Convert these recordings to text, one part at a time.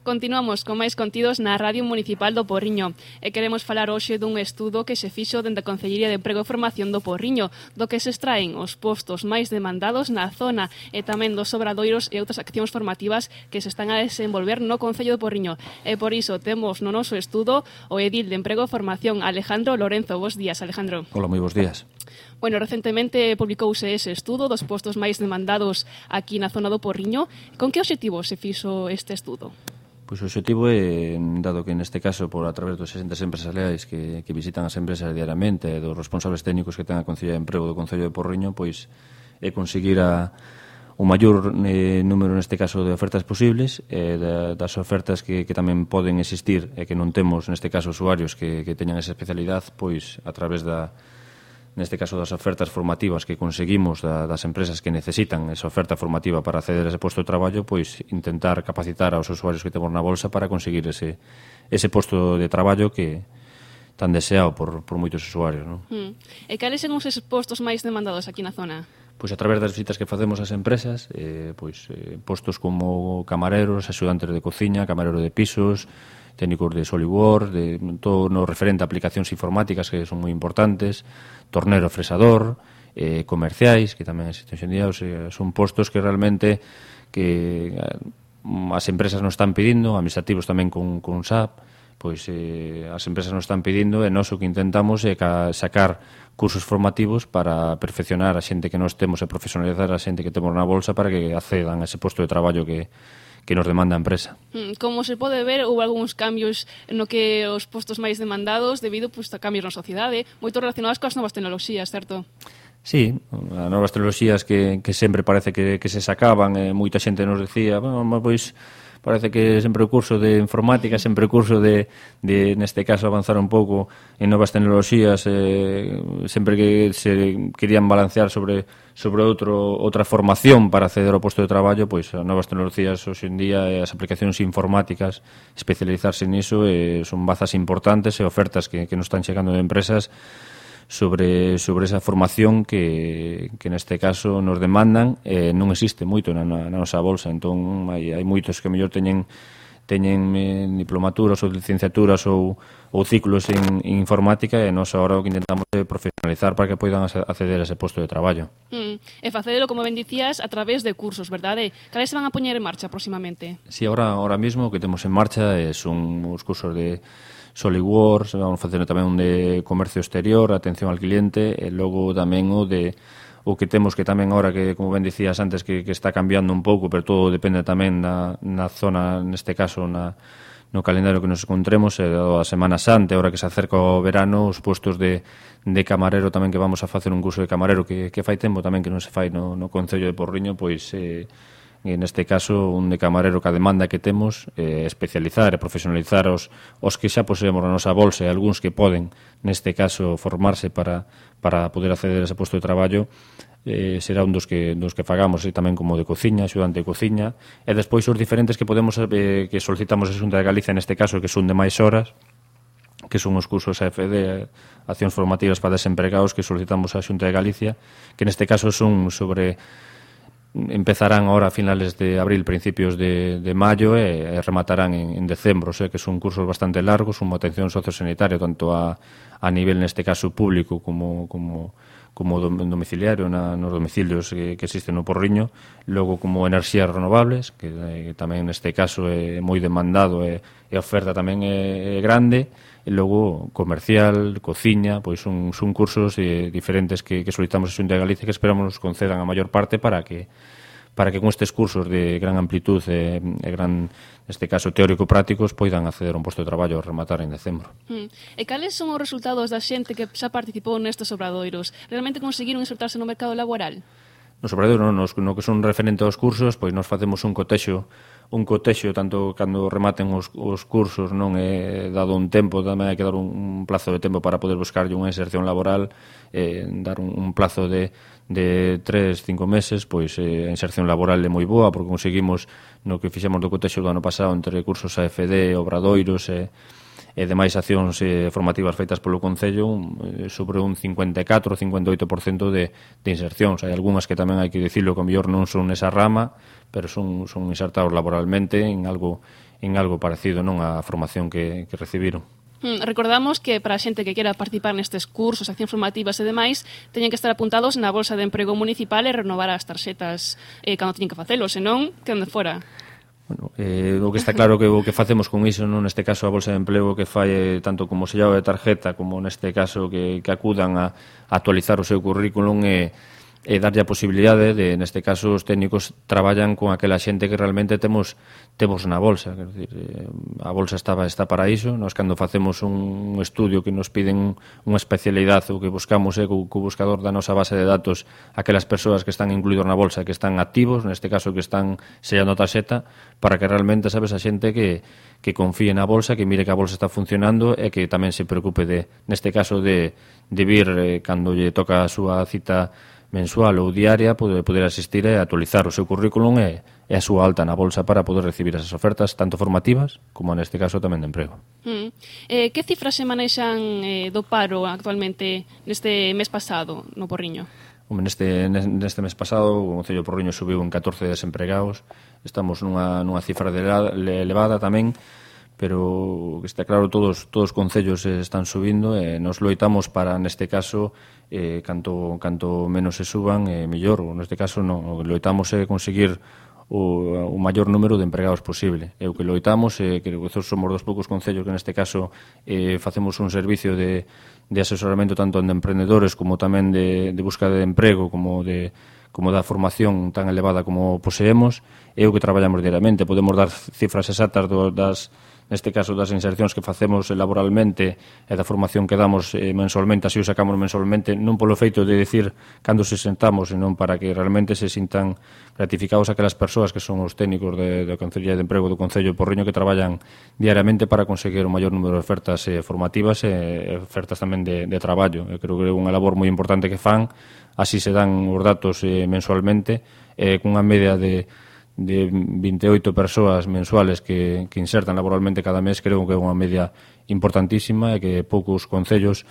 Continuamos con máis contidos na Radio Municipal do Porriño e queremos falar hoxe dun estudo que se fixo dende a Concellería de Emprego e Formación do Porriño, do que se extraen os postos máis demandados na zona e tamén dos obradoiros e outras accións formativas que se están a desenvolver no Concello do Porriño. E por iso temos no noso estudo o edil de Emprego e Formación Alejandro Lorenzo. Bos días, Alejandro. Hola, moi bos días. Bueno, recentemente publicouse ese estudo dos postos máis demandados aquí na zona do Porriño. Con que obxectivo se fixo este estudo? Pois o objetivo é, dado que neste caso por a través dos 60 empresariais que, que visitan as empresas diariamente e dos responsables técnicos que ten a Concello de Emprego do Concello de Porriño, pois é conseguir a, o maior eh, número neste caso de ofertas posibles e eh, da, das ofertas que, que tamén poden existir e que non temos neste caso usuarios que, que teñan esa especialidade pois a través da, neste caso das ofertas formativas que conseguimos da, das empresas que necesitan esa oferta formativa para acceder a ese posto de traballo, pois intentar capacitar aos usuarios que temos na bolsa para conseguir ese, ese posto de traballo que tan deseado por, por moitos usuarios. Non? Mm. E cales son os postos máis demandados aquí na zona? pois a través das visitas que facemos ás empresas, eh, pois eh, postos como camareros, axudantes de cociña, camarero de pisos, técnicos de SolidWorks, de todo no referente a aplicacións informáticas que son moi importantes, tornero fresador, eh, comerciais, que tamén existen hoxendía, o sea, son postos que realmente que mm, as empresas nos están pedindo, administrativos tamén con, con SAP, pois eh, as empresas nos están pedindo e nós o que intentamos é ca, sacar cursos formativos para perfeccionar a xente que nós temos e profesionalizar a xente que temos na bolsa para que accedan a ese posto de traballo que, que nos demanda a empresa. Mm, como se pode ver, houve algúns cambios no que os postos máis demandados debido pues, a cambios na sociedade, moito relacionados coas novas tecnoloxías, certo? Sí, as novas tecnoloxías que, que sempre parece que, que se sacaban, eh, moita xente nos decía, bueno, pois... Pues, parece que sempre o curso de informática, sempre o curso de, de neste caso, avanzar un pouco en novas tecnoloxías, eh, sempre que se querían balancear sobre sobre outro outra formación para acceder ao posto de traballo, pois as novas tecnologías hoxe en día e as aplicacións informáticas, especializarse niso eh, son bazas importantes e ofertas que, que nos están chegando de empresas sobre, sobre esa formación que, que neste caso nos demandan. Eh, non existe moito na, na nosa bolsa entón hai, hai moitos que mellor teñen teñen eh, diplomaturas ou licenciaturas ou, ou ciclos en, en informática e nos agora o que intentamos é profesionalizar para que poidan acceder a ese posto de traballo. Mm. E facedelo, como ben dicías, a través de cursos, verdade? Cales se van a poñer en marcha próximamente? Si, sí, ahora, ahora mismo o que temos en marcha eh, son os cursos de SolidWorks, vamos facendo tamén un de comercio exterior, atención al cliente, e logo tamén o de o que temos que tamén ahora que, como ben dicías antes, que, que está cambiando un pouco, pero todo depende tamén na, na zona, neste caso, na, no calendario que nos encontremos e a Semana Santa, ahora que se acerca o verano, os postos de, de camarero tamén que vamos a facer un curso de camarero que, que fai tempo tamén que non se fai no, no Concello de Porriño, pois eh, e neste caso un de camarero que a demanda que temos eh, especializar e profesionalizar os, os que xa poseemos na nosa bolsa e algúns que poden neste caso formarse para, para poder acceder a ese posto de traballo eh, será un dos que, dos que fagamos e tamén como de cociña, xudante de cociña. E despois os diferentes que podemos eh, que solicitamos a Xunta de Galicia neste caso que son de máis horas que son os cursos AFD, accións formativas para desempregados que solicitamos a Xunta de Galicia, que neste caso son sobre empezarán ahora a finales de abril, principios de, de maio e, e rematarán en, en decembro, o sea que son cursos bastante largos, unha atención sociosanitaria tanto a, a nivel neste caso público como como como domiciliario na, nos domicilios que, que existen no Porriño, logo como enerxías renovables, que que tamén neste caso é moi demandado e, e a oferta tamén é, é grande, e logo comercial, cociña, pois son, son cursos eh, diferentes que, que solicitamos a Xunta de Galicia que esperamos nos concedan a maior parte para que para que con estes cursos de gran amplitud e, e gran, neste caso, teórico-prácticos, poidan acceder a un posto de traballo a rematar en decembro. Mm. E cales son os resultados da xente que xa participou nestes obradoiros? Realmente conseguiron insertarse no mercado laboral? Nos obradoiros, no, no, no que son referente aos cursos, pois nos facemos un cotexo un cotexo tanto cando rematen os, os cursos non é dado un tempo tamén hai que dar un, un plazo de tempo para poder buscarlle unha inserción laboral eh, dar un, un plazo de, de tres, cinco meses pois eh, a inserción laboral é moi boa porque conseguimos no que fixemos do cotexo do ano pasado entre cursos AFD, Obradoiros e eh, e demais accións eh, formativas feitas polo Concello eh, sobre un 54 58% de, de insercións. Hai algunhas que tamén hai que dicirlo que mellor non son nesa rama, pero son, son insertados laboralmente en algo, en algo parecido non a formación que, que recibiron. Mm, recordamos que para a xente que quera participar nestes cursos, accións formativas e demais, teñen que estar apuntados na Bolsa de Emprego Municipal e renovar as tarxetas eh, cando teñen que facelo, senón, que onde fora. Bueno, eh, o que está claro que o que facemos con iso, non neste caso a Bolsa de Empleo que fai tanto como sellado de tarjeta como neste caso que, que acudan a, a actualizar o seu currículum e eh, e darlle a posibilidade de, neste caso, os técnicos traballan con aquela xente que realmente temos temos na bolsa. Quer dizer, eh, a bolsa estaba está para iso. Nos, cando facemos un estudio que nos piden unha especialidade, o que buscamos é eh, co, co buscador da nosa base de datos aquelas persoas que están incluídos na bolsa, que están activos, neste caso que están sellando taxeta, para que realmente sabes a xente que, que confíe na bolsa, que mire que a bolsa está funcionando e que tamén se preocupe de, neste caso, de, de vir eh, cando lle toca a súa cita mensual ou diaria pode poder asistir e actualizar o seu currículum e, e a súa alta na bolsa para poder recibir esas ofertas tanto formativas como neste caso tamén de emprego. Mm. Eh, que cifras se manexan eh, do paro actualmente neste mes pasado no Porriño? Home, neste, neste mes pasado o Concello Porriño subiu en 14 desempregados estamos nunha, nunha cifra elevada tamén pero está claro todos todos os concellos están subindo e nos loitamos para neste caso eh, canto canto menos se suban eh, mellor, ou neste caso no loitamos é eh, conseguir o, o maior número de empregados posible. É o que loitamos, eh, que somos dos poucos concellos que neste caso eh, facemos un servicio de, de asesoramento tanto de emprendedores como tamén de, de busca de emprego, como de como da formación tan elevada como poseemos, é o que traballamos diariamente. Podemos dar cifras exactas do, das, neste caso das insercións que facemos laboralmente e da formación que damos eh, mensualmente, así o sacamos mensualmente, non polo feito de decir cando se sentamos, senón para que realmente se sintan gratificados aquelas persoas que son os técnicos de, da Concellería de Emprego do Concello Porriño que traballan diariamente para conseguir o maior número de ofertas eh, formativas e eh, ofertas tamén de, de traballo. Eu creo que é unha labor moi importante que fan, así se dan os datos eh, mensualmente, eh, cunha media de de 28 persoas mensuales que, que insertan laboralmente cada mes, creo que é unha media importantísima e que poucos concellos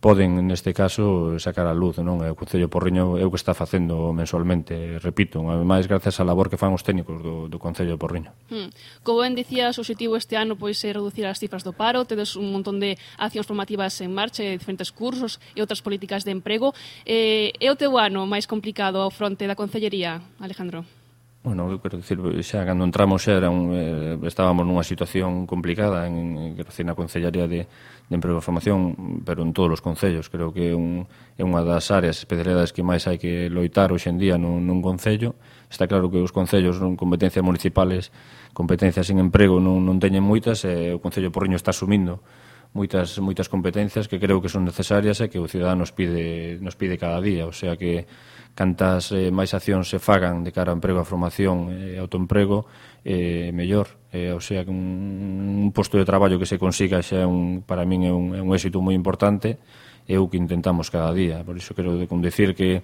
poden neste caso sacar a luz, non? O Concello Porriño é o que está facendo mensualmente, repito, ademais gracias á labor que fan os técnicos do, do Concello de Porriño. Hmm. Como ben dicías, o objetivo este ano pois é reducir as cifras do paro, tedes un montón de accións formativas en marcha, diferentes cursos e outras políticas de emprego. Eh, é o teu ano máis complicado ao fronte da Concellería, Alejandro? Bueno, eu quero dicir, xa cando entramos xa era un, eh, estábamos nunha situación complicada en, en dicir, na Concellaría de, de Emprego e Formación, pero en todos os concellos. Creo que é, un, é unha das áreas especialidades que máis hai que loitar hoxe en día nun, nun concello. Está claro que os concellos non competencias municipales, competencias en emprego non, non teñen moitas, e o Concello Porriño está asumindo moitas moitas competencias que creo que son necesarias e que o cidadán nos pide nos pide cada día, o sea que cantas eh, máis accións se fagan de cara ao emprego, a formación e eh, autoemprego, eh, mellor. Eh, o sea, que un, un posto de traballo que se consiga xa é un, para min é un, é un éxito moi importante é o que intentamos cada día. Por iso quero de, con decir que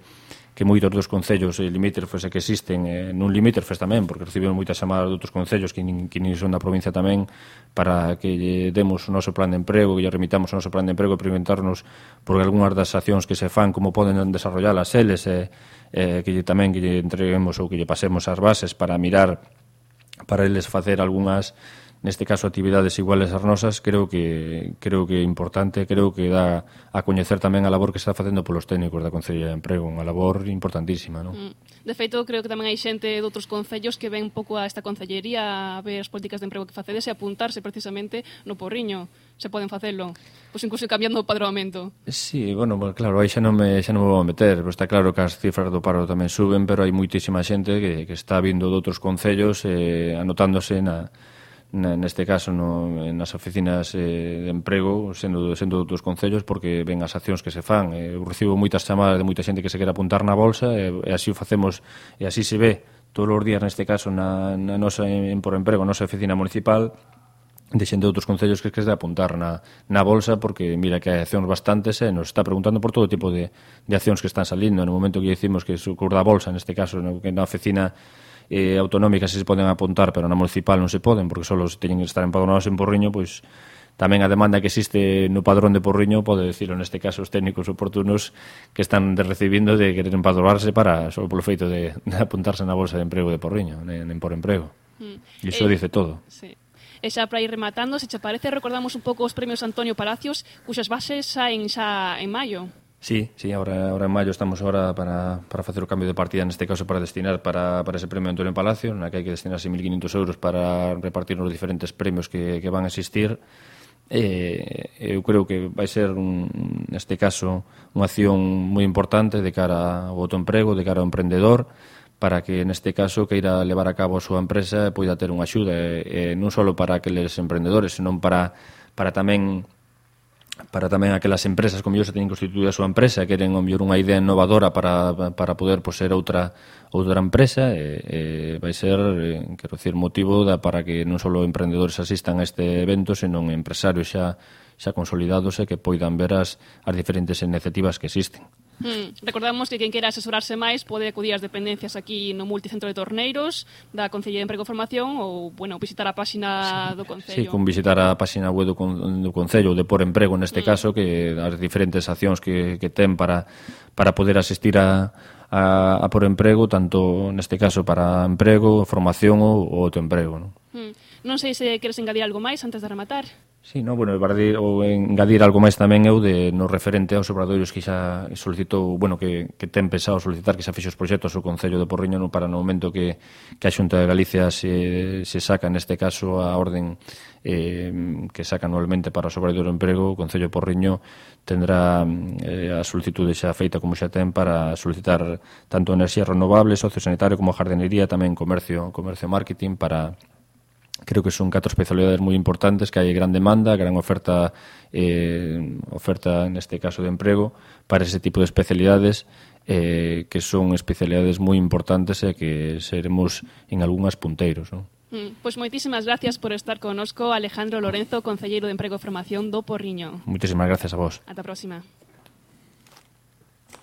que moitos dos concellos e limítrofes eh, que existen, eh, nun limítrofes tamén, porque recibimos moitas chamadas de outros concellos que nin, que nin son da provincia tamén, para que lle demos o noso plan de emprego, que lle remitamos o noso plan de emprego e preguntarnos por algunhas das accións que se fan, como poden desarrollalas eles, eh, eh, que lle tamén que lle entreguemos ou que lle pasemos as bases para mirar para eles facer algunhas neste caso actividades iguales ás nosas, creo que creo que é importante, creo que dá a coñecer tamén a labor que está facendo polos técnicos da Concellería de Emprego, unha labor importantísima, non? Mm. De feito, creo que tamén hai xente de outros concellos que ven un pouco a esta concellería a ver as políticas de emprego que facedes e apuntarse precisamente no porriño se poden facelo, pois incluso cambiando o padroamento. Sí, bueno, claro, aí xa non me, xa non me vou meter, pero está claro que as cifras do paro tamén suben, pero hai moitísima xente que, que está vindo de outros concellos eh, anotándose na, neste caso no, nas oficinas eh, de emprego sendo, sendo dos concellos porque ven as accións que se fan. Eh, eu recibo moitas chamadas de moita xente que se quere apuntar na bolsa e, e así o facemos e así se ve todos os días neste caso na, na nosa en, por emprego nosa oficina municipal de xente de outros concellos que es de apuntar na, na bolsa porque mira que hai accións bastantes e eh, nos está preguntando por todo tipo de, de accións que están salindo. No momento que dicimos que se curso da bolsa neste caso no, que na oficina eh, autonómicas se poden apuntar, pero na municipal non se poden, porque só teñen que estar empadronados en Porriño, pois tamén a demanda que existe no padrón de Porriño pode decirlo neste caso os técnicos oportunos que están de recibindo de querer empadronarse para só polo feito de, de apuntarse na bolsa de emprego de Porriño, en, en por emprego. Mm. E iso eh, dice todo. Sí. E xa para ir rematando, se che parece, recordamos un pouco os premios Antonio Palacios, cuxas bases saen xa en maio. Sí, sí, ahora, ahora en maio estamos ahora para, para facer o cambio de partida neste caso para destinar para, para ese premio Antonio Palacio na que hai que destinar 6.500 euros para repartir os diferentes premios que, que van a existir. Eh, eu creo que vai ser un, neste caso unha acción moi importante de cara ao autoemprego, de cara ao emprendedor para que neste caso queira levar a cabo a súa empresa e poida ter unha axuda e, e non só para aqueles emprendedores, senón para, para tamén para tamén aquelas empresas como mellor se teñen constituído a súa empresa e queren o mellor unha idea innovadora para, para poder pois, poser outra outra empresa e, e vai ser, eh, quero dicir, motivo da, para que non só emprendedores asistan a este evento, senón empresarios xa xa consolidados e que poidan ver as, as diferentes iniciativas que existen. Hmm. Recordamos que quen queira asesorarse máis pode acudir ás dependencias aquí no multicentro de Torneiros da Concellería de Emprego e Formación ou, bueno, visitar a páxina sí. do Concello. Sí, con visitar a páxina web do, con, do Concello de Por Emprego neste hmm. caso que as diferentes accións que, que ten para, para poder asistir a, a, a Por Emprego tanto neste caso para emprego, formación ou autoemprego, non? Hmm Non sei se queres engadir algo máis antes de rematar. Sí, no, bueno, bardir, ou engadir algo máis tamén eu de no referente aos obradoiros que xa solicitou, bueno, que, que ten pensado solicitar que xa fixe os proxectos ao Concello de Porriño no, para no momento que, que a Xunta de Galicia se, se saca neste caso a orden eh, que saca anualmente para os obradoiros do emprego, o Concello de Porriño tendrá eh, a solicitude xa feita como xa ten para solicitar tanto enerxía renovable, sociosanitario como jardinería, tamén comercio, comercio marketing para creo que son catro especialidades moi importantes que hai gran demanda, gran oferta eh, oferta neste caso de emprego para ese tipo de especialidades eh, que son especialidades moi importantes e eh, que seremos en algunhas punteiros, non? Mm, pois pues moitísimas gracias por estar conosco Alejandro Lorenzo, Concelleiro de Emprego e Formación do Porriño. Moitísimas gracias a vos. Ata a próxima.